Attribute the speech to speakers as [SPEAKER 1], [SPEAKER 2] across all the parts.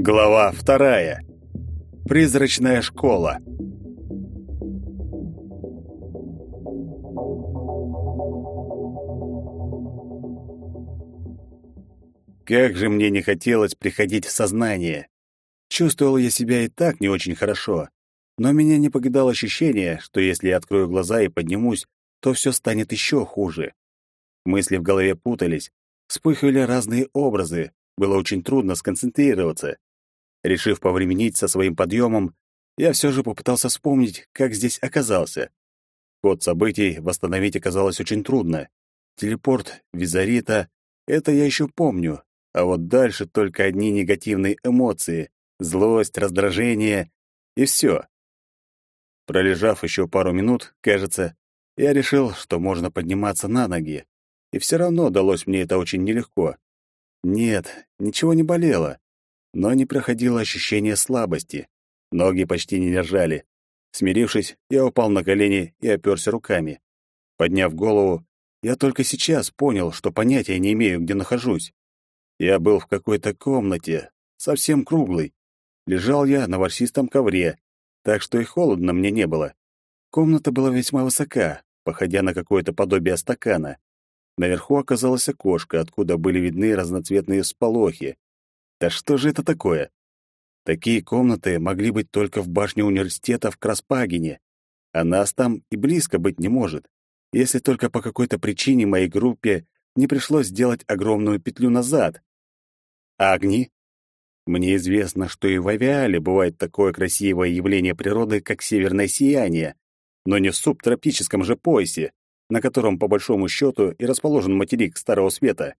[SPEAKER 1] Глава вторая. Призрачная школа. Как же мне не хотелось приходить в сознание. Чувствовал я себя и так не очень хорошо, но меня не покидало ощущение, что если я открою глаза и поднимусь, то все станет еще хуже. Мысли в голове путались, вспыхивали разные образы, было очень трудно сконцентрироваться. Решив повременить со своим подъемом, я все же попытался вспомнить, как здесь оказался. Ход событий восстановить оказалось очень трудно. Телепорт, визарита — это я еще помню, а вот дальше только одни негативные эмоции, злость, раздражение и все. Пролежав еще пару минут, кажется, я решил, что можно подниматься на ноги. И все равно далось мне это очень нелегко. Нет, ничего не болело, но не проходило ощущение слабости. Ноги почти не держали. Смирившись, я упал на колени и оперся руками. Подняв голову, я только сейчас понял, что понятия не имею, где нахожусь. Я был в какой-то комнате, совсем круглой. Лежал я на ворсистом ковре, так что и холодно мне не было. Комната была весьма высока, походя на какое-то подобие стакана. Наверху оказалось окошко, откуда были видны разноцветные всполохи. Да что же это такое? Такие комнаты могли быть только в башне университета в Краспагине, а нас там и близко быть не может, если только по какой-то причине моей группе не пришлось сделать огромную петлю назад. А огни? Мне известно, что и в авиале бывает такое красивое явление природы, как северное сияние, но не в субтропическом же поясе, на котором, по большому счету, и расположен материк Старого Света.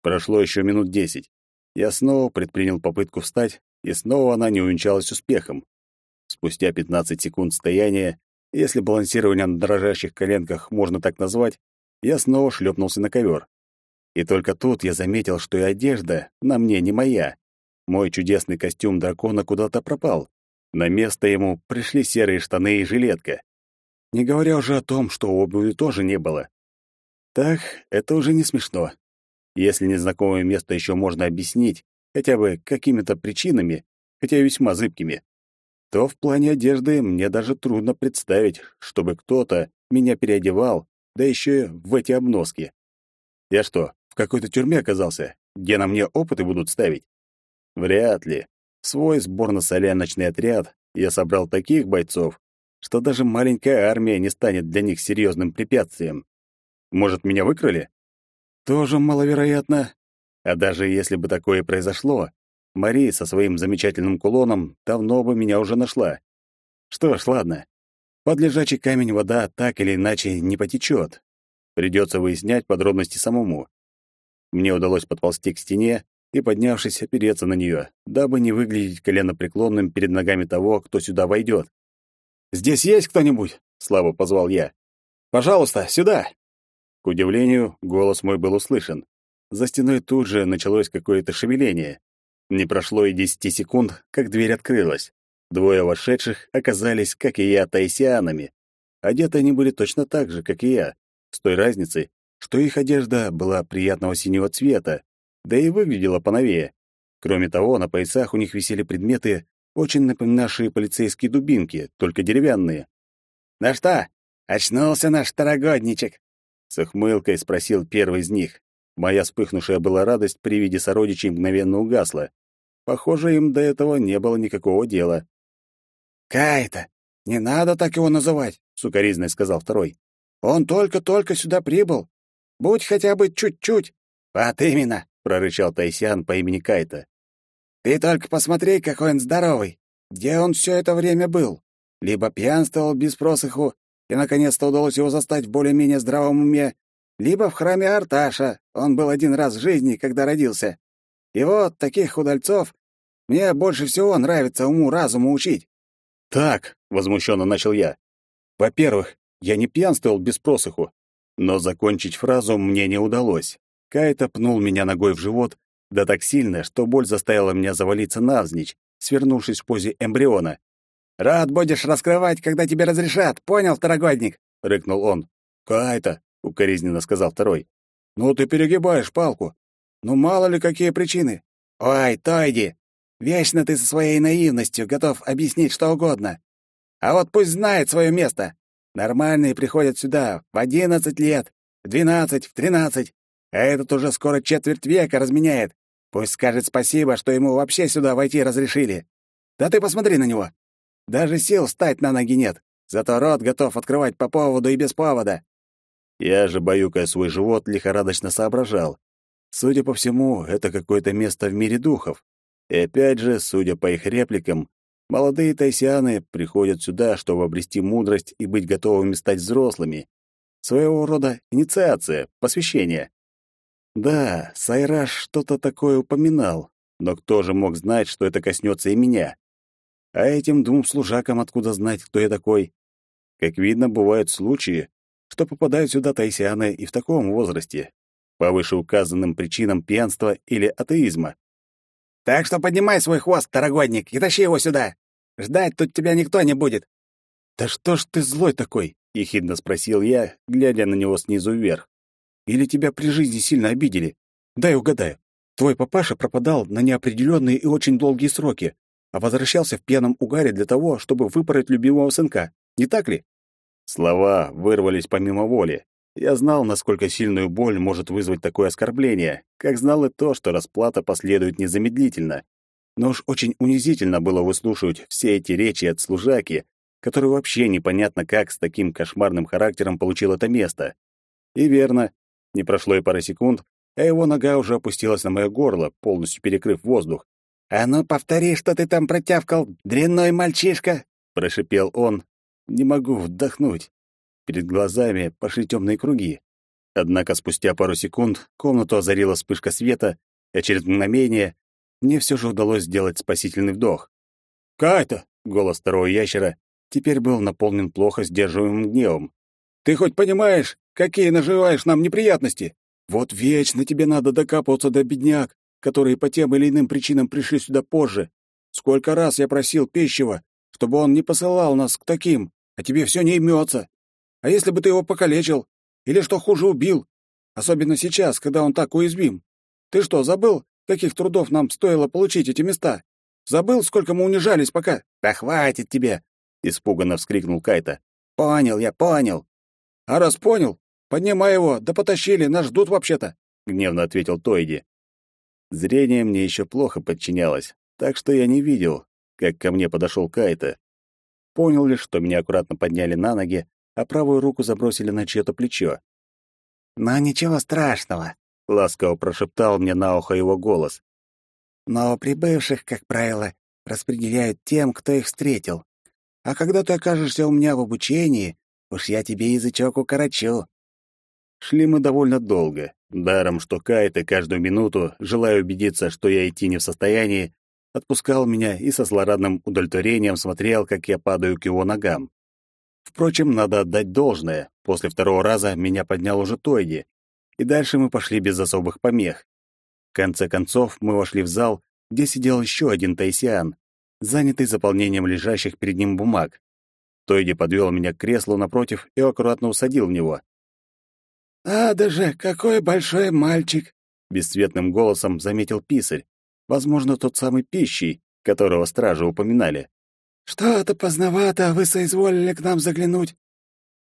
[SPEAKER 1] Прошло еще минут десять. Я снова предпринял попытку встать, и снова она не увенчалась успехом. Спустя 15 секунд стояния, если балансирование на дрожащих коленках можно так назвать, я снова шлепнулся на ковер. И только тут я заметил, что и одежда на мне не моя. Мой чудесный костюм дракона куда-то пропал. На место ему пришли серые штаны и жилетка. Не говоря уже о том, что обуви тоже не было. Так, это уже не смешно. Если незнакомое место еще можно объяснить, хотя бы какими-то причинами, хотя и весьма зыбкими, то в плане одежды мне даже трудно представить, чтобы кто-то меня переодевал, да еще в эти обноски. Я что, в какой-то тюрьме оказался, где на мне опыты будут ставить? Вряд ли. В свой сборно-соляночный отряд я собрал таких бойцов, что даже маленькая армия не станет для них серьезным препятствием. Может, меня выкрали? Тоже маловероятно. А даже если бы такое произошло, Мари со своим замечательным кулоном давно бы меня уже нашла. Что ж, ладно. Под лежачий камень вода так или иначе не потечет. Придется выяснять подробности самому. Мне удалось подползти к стене и, поднявшись, опереться на нее, дабы не выглядеть коленопреклонным перед ногами того, кто сюда войдет. «Здесь есть кто-нибудь?» — слабо позвал я. «Пожалуйста, сюда!» К удивлению, голос мой был услышан. За стеной тут же началось какое-то шевеление. Не прошло и десяти секунд, как дверь открылась. Двое вошедших оказались, как и я, таисианами. Одеты они были точно так же, как и я, с той разницей, что их одежда была приятного синего цвета, да и выглядела поновее. Кроме того, на поясах у них висели предметы, очень напоминавшие полицейские дубинки, только деревянные. «Ну что, очнулся наш второгодничек?» С ухмылкой спросил первый из них. Моя вспыхнувшая была радость при виде сородичей мгновенно угасла. Похоже, им до этого не было никакого дела. «Кайта, не надо так его называть», — сукоризной сказал второй. «Он только-только сюда прибыл. Будь хотя бы чуть-чуть». «Вот именно», — прорычал Тайсян по имени Кайта. «Ты только посмотри, какой он здоровый. Где он все это время был? Либо пьянствовал без просыху, и наконец-то удалось его застать в более-менее здравом уме, либо в храме Арташа, он был один раз в жизни, когда родился. И вот таких удальцов мне больше всего нравится уму-разуму учить. «Так», — возмущенно начал я, — «во-первых, я не пьянствовал без просыху». Но закончить фразу мне не удалось. Кайта пнул меня ногой в живот, да так сильно, что боль заставила меня завалиться навзничь, свернувшись в позе эмбриона.
[SPEAKER 2] «Рот будешь раскрывать, когда тебе разрешат, понял, второгодник?»
[SPEAKER 1] — рыкнул он. «Кайта!» — укоризненно сказал второй. «Ну ты перегибаешь палку. Ну мало ли какие причины».
[SPEAKER 2] «Ой, Тойди, вечно ты со своей наивностью готов объяснить что угодно. А вот пусть знает свое место. Нормальные приходят сюда в одиннадцать лет, в двенадцать, в тринадцать, а этот уже скоро четверть века разменяет. Пусть скажет спасибо, что ему вообще сюда войти разрешили. Да ты посмотри на него. Даже сил встать на ноги нет. Зато рот готов открывать по поводу и без повода.
[SPEAKER 1] Я же, баюкая свой живот, лихорадочно соображал. Судя по всему, это какое-то место в мире духов. И опять же, судя по их репликам, молодые тайсианы приходят сюда, чтобы обрести мудрость и быть готовыми стать взрослыми. Своего рода инициация, посвящение. Да, Сайраш что-то такое упоминал, но кто же мог знать, что это коснется и меня? А этим двум служакам откуда знать, кто я такой? Как видно, бывают случаи, что попадают сюда тайсианы и в таком возрасте, по вышеуказанным причинам пьянства или атеизма.
[SPEAKER 2] Так что поднимай свой хвост, второгодник, и тащи его сюда. Ждать тут тебя никто не будет.
[SPEAKER 1] Да что ж ты злой такой? ехидно спросил я, глядя на него снизу вверх. Или тебя при жизни сильно обидели? Дай угадаю. Твой папаша пропадал на неопределенные и очень долгие сроки, а возвращался в пьяном угаре для того, чтобы выпороть любимого сынка. Не так ли? Слова вырвались помимо воли. Я знал, насколько сильную боль может вызвать такое оскорбление, как знал и то, что расплата последует незамедлительно. Но уж очень унизительно было выслушивать все эти речи от служаки, который вообще непонятно как с таким кошмарным характером получил это место. И верно, не прошло и пары секунд, а его нога уже опустилась на мое горло, полностью перекрыв воздух.
[SPEAKER 2] «А ну, повтори, что ты там протявкал, дрянной мальчишка!»
[SPEAKER 1] — прошипел он. «Не могу вдохнуть». Перед глазами пошли темные круги. Однако спустя пару секунд комнату озарила вспышка света, и через мгновение мне все же удалось сделать спасительный вдох. «Кайта!» — голос второго ящера теперь был наполнен плохо сдерживаемым гневом. «Ты хоть понимаешь, какие наживаешь нам неприятности? Вот вечно тебе надо докапываться до бедняк, которые по тем или иным причинам пришли сюда позже. Сколько раз я просил Пищева, чтобы он не посылал нас к таким, а тебе все не имется. А если бы ты его покалечил? Или, что хуже, убил? Особенно сейчас, когда он так уязвим. Ты что, забыл, каких трудов нам стоило получить эти места? Забыл, сколько мы унижались пока?
[SPEAKER 2] Да хватит тебе!
[SPEAKER 1] Испуганно вскрикнул Кайта.
[SPEAKER 2] Понял я, понял.
[SPEAKER 1] А раз понял, поднимай его, да потащили, нас ждут вообще-то, гневно ответил Тойди. Зрение мне еще плохо подчинялось, так что я не видел, как ко мне подошел Кайта. Понял лишь, что меня аккуратно подняли на ноги, а правую руку забросили на чье-то плечо.
[SPEAKER 2] «Но ничего страшного», —
[SPEAKER 1] ласково прошептал мне на ухо его голос.
[SPEAKER 2] «Но прибывших, как правило, распределяют тем, кто их встретил. А когда ты окажешься у меня в обучении, уж я тебе язычок укорочу».
[SPEAKER 1] Шли мы довольно долго, даром что Кайта каждую минуту, желая убедиться, что я идти не в состоянии, отпускал меня и со злорадным удовлетворением смотрел, как я падаю к его ногам. Впрочем, надо отдать должное. После второго раза меня поднял уже Тойди, и дальше мы пошли без особых помех. В конце концов, мы вошли в зал, где сидел еще один тайсиан, занятый заполнением лежащих перед ним бумаг. Тойди подвел меня к креслу напротив и аккуратно усадил в него.
[SPEAKER 2] «Надо же, какой большой мальчик!»
[SPEAKER 1] — бесцветным голосом заметил писарь, возможно, тот самый пищий, которого стражи упоминали.
[SPEAKER 2] «Что-то поздновато вы соизволили к нам заглянуть.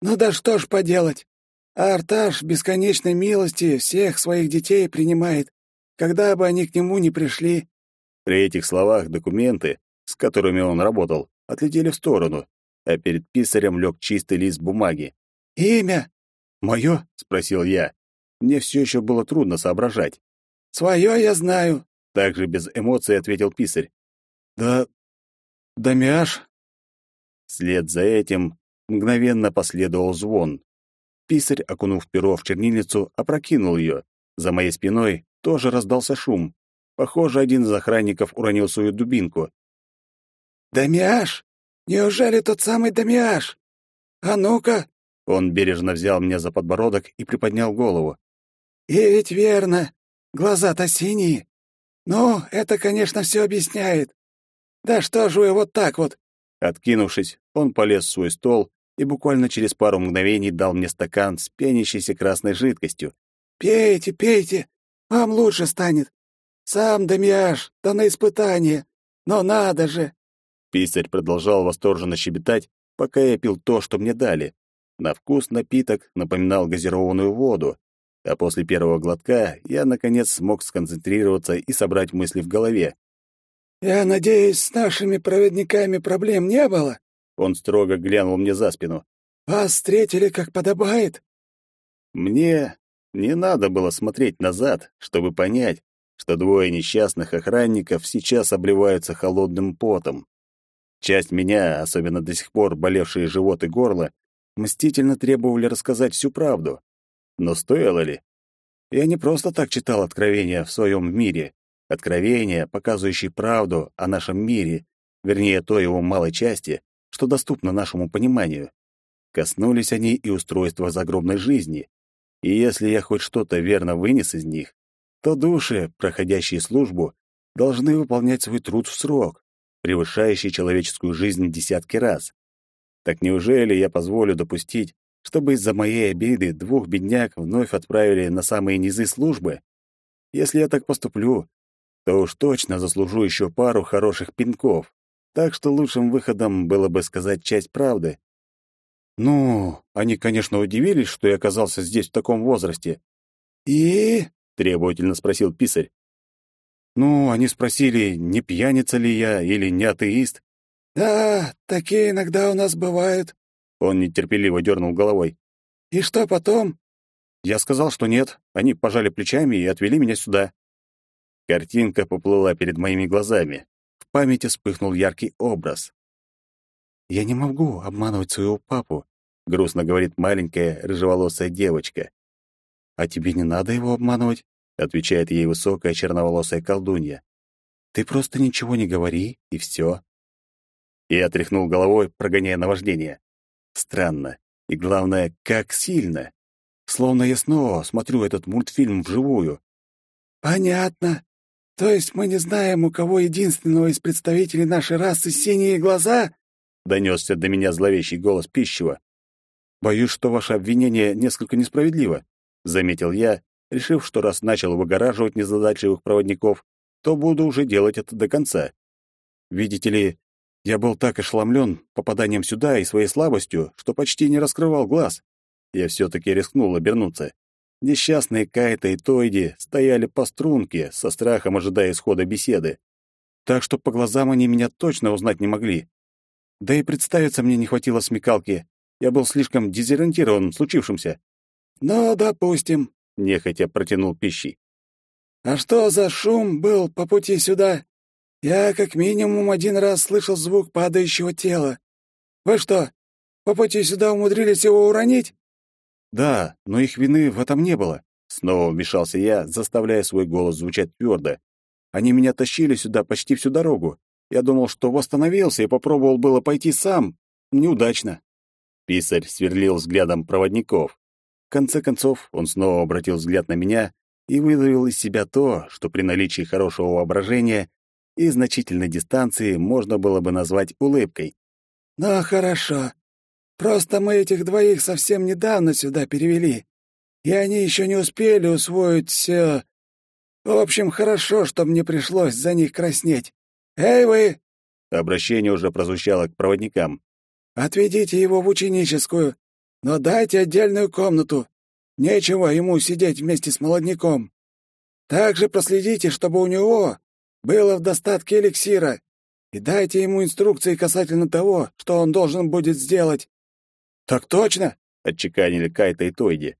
[SPEAKER 2] Ну да что ж поделать. Арташ бесконечной милости всех своих детей принимает, когда бы они к нему не пришли».
[SPEAKER 1] При этих словах документы, с которыми он работал, отлетели в сторону, а перед писарем лег чистый лист бумаги.
[SPEAKER 2] «Имя?»
[SPEAKER 1] «Мое?» — спросил я. Мне все еще было трудно соображать.
[SPEAKER 2] «Свое я знаю», —
[SPEAKER 1] также без эмоций ответил писарь. «Да... Дамиаш?» Вслед за этим мгновенно последовал звон. Писарь, окунув перо в чернильницу, опрокинул ее. За моей спиной тоже раздался шум. Похоже, один из охранников уронил свою дубинку.
[SPEAKER 2] «Дамиаш? Неужели тот самый Дамиаш? А ну-ка!»
[SPEAKER 1] Он бережно взял меня за подбородок и приподнял голову.
[SPEAKER 2] «И ведь верно. Глаза-то синие. Ну, это, конечно, все объясняет. Да что же вы вот так вот?
[SPEAKER 1] Откинувшись, он полез в свой стол и буквально через пару мгновений дал мне стакан с пенящейся красной жидкостью.
[SPEAKER 2] «Пейте, пейте, вам лучше станет. Сам Дамиаш, да на испытание. Но надо же!»
[SPEAKER 1] Писарь продолжал восторженно щебетать, пока я пил то, что мне дали. На вкус напиток напоминал газированную воду, а после первого глотка я, наконец, смог сконцентрироваться и собрать мысли в голове.
[SPEAKER 2] «Я надеюсь, с нашими проводниками проблем не было?»
[SPEAKER 1] Он строго глянул мне за спину.
[SPEAKER 2] «Вас встретили как подобает?»
[SPEAKER 1] Мне не надо было смотреть назад, чтобы понять, что двое несчастных охранников сейчас обливаются холодным потом. Часть меня, особенно до сих пор болевшие живот и горло, мстительно требовали рассказать всю правду. Но стоило ли? Я не просто так читал откровения в своем мире. Откровения, показывающие правду о нашем мире, вернее, той его малой части, что доступно нашему пониманию. Коснулись они и устройства загробной жизни. И если я хоть что-то верно вынес из них, то души, проходящие службу, должны выполнять свой труд в срок, превышающий человеческую жизнь десятки раз. Так неужели я позволю допустить, чтобы из-за моей обиды двух бедняк вновь отправили на самые низы службы? Если я так поступлю, то уж точно заслужу еще пару хороших пинков. Так что лучшим выходом было бы сказать часть правды. Ну, они, конечно, удивились, что я оказался здесь в таком возрасте.
[SPEAKER 2] «И?»
[SPEAKER 1] — требовательно спросил писарь. Ну, они спросили, не пьяница ли я или не атеист.
[SPEAKER 2] «Да, такие иногда у нас бывают».
[SPEAKER 1] Он нетерпеливо дернул головой.
[SPEAKER 2] «И что потом?»
[SPEAKER 1] Я сказал, что нет. Они пожали плечами и отвели меня сюда. Картинка поплыла перед моими глазами. В памяти вспыхнул яркий образ. «Я не могу обманывать своего папу», — грустно говорит маленькая рыжеволосая девочка. «А тебе не надо его обманывать», — отвечает ей высокая черноволосая колдунья. «Ты просто ничего не говори, и все. Я тряхнул головой, прогоняя наваждение. Странно. И главное, как сильно. Словно я снова смотрю этот мультфильм вживую.
[SPEAKER 2] «Понятно. То есть мы не знаем, у кого единственного из представителей нашей расы синие глаза?»
[SPEAKER 1] — донесся до меня зловещий голос пищева. «Боюсь, что ваше обвинение несколько несправедливо», — заметил я, решив, что раз начал выгораживать незадачливых проводников, то буду уже делать это до конца. Видите ли, я был так ошеломлен попаданием сюда и своей слабостью, что почти не раскрывал глаз. Я все-таки рискнул обернуться. Несчастные Кайта и Тойди стояли по струнке, со страхом ожидая исхода беседы. Так что по глазам они меня точно узнать не могли. Да и представиться мне не хватило смекалки. Я был слишком дезориентирован в случившемся.
[SPEAKER 2] «Ну, допустим», — нехотя протянул пищи. «А что за шум был по пути сюда?» Я как минимум один раз слышал звук падающего тела. Вы что, по пути сюда умудрились его уронить?
[SPEAKER 1] Да, но их вины в этом не было. Снова вмешался я, заставляя свой голос звучать твердо. Они меня тащили сюда почти всю дорогу. Я думал, что восстановился и попробовал было пойти сам. Неудачно. Писарь сверлил взглядом проводников. В конце концов, он снова обратил взгляд на меня и выдавил из себя то, что при наличии хорошего воображения и значительной дистанции можно было бы назвать улыбкой.
[SPEAKER 2] «Ну, хорошо. Просто мы этих двоих совсем недавно сюда перевели, и они еще не успели усвоить все. В общем, хорошо, что мне пришлось за них краснеть. Эй, вы!»
[SPEAKER 1] Обращение уже прозвучало к проводникам.
[SPEAKER 2] «Отведите его в ученическую, но дайте отдельную комнату. Нечего ему сидеть вместе с молодняком. Также проследите, чтобы у него было в достатке эликсира, и дайте ему инструкции касательно того, что он должен будет сделать».
[SPEAKER 1] «Так точно!» — отчеканили Кайта и Тойди.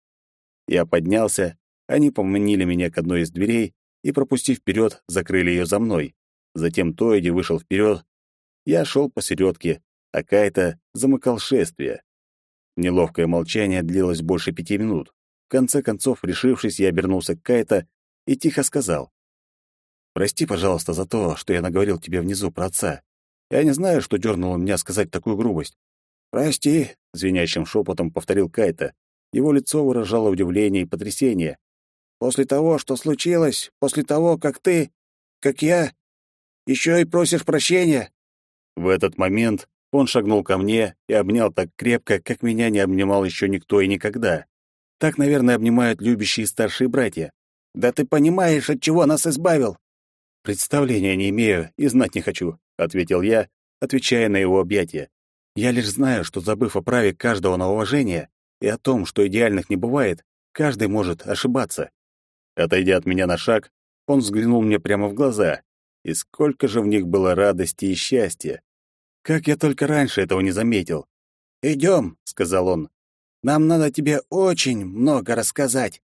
[SPEAKER 1] Я поднялся, они поманили меня к одной из дверей и, пропустив вперед, закрыли ее за мной. Затем Тойди вышел вперед. Я шел посередке, а Кайта замыкал шествие. Неловкое молчание длилось больше пяти минут. В конце концов, решившись, я обернулся к Кайта и тихо сказал. Прости, пожалуйста, за то, что я наговорил тебе внизу про отца. Я не знаю, что дернуло меня сказать такую грубость. Прости, звенящим шепотом повторил Кайта. Его лицо выражало удивление и потрясение. После того, что случилось, после того, как ты, как я, еще и просишь прощения. В этот момент Он шагнул ко мне и обнял так крепко, как меня не обнимал еще никто и никогда. Так, наверное, обнимают любящие старшие братья.
[SPEAKER 2] «Да ты понимаешь, от чего нас избавил?»
[SPEAKER 1] «Представления не имею и знать не хочу», — ответил я, отвечая на его объятия. «Я лишь знаю, что, забыв о праве каждого на уважение и о том, что идеальных не бывает, каждый может ошибаться». Отойдя от меня на шаг, он взглянул мне прямо в глаза, и сколько же в них было радости и счастья. Как я только раньше этого не заметил.
[SPEAKER 2] «Идем», — сказал он. «Нам надо тебе очень много рассказать».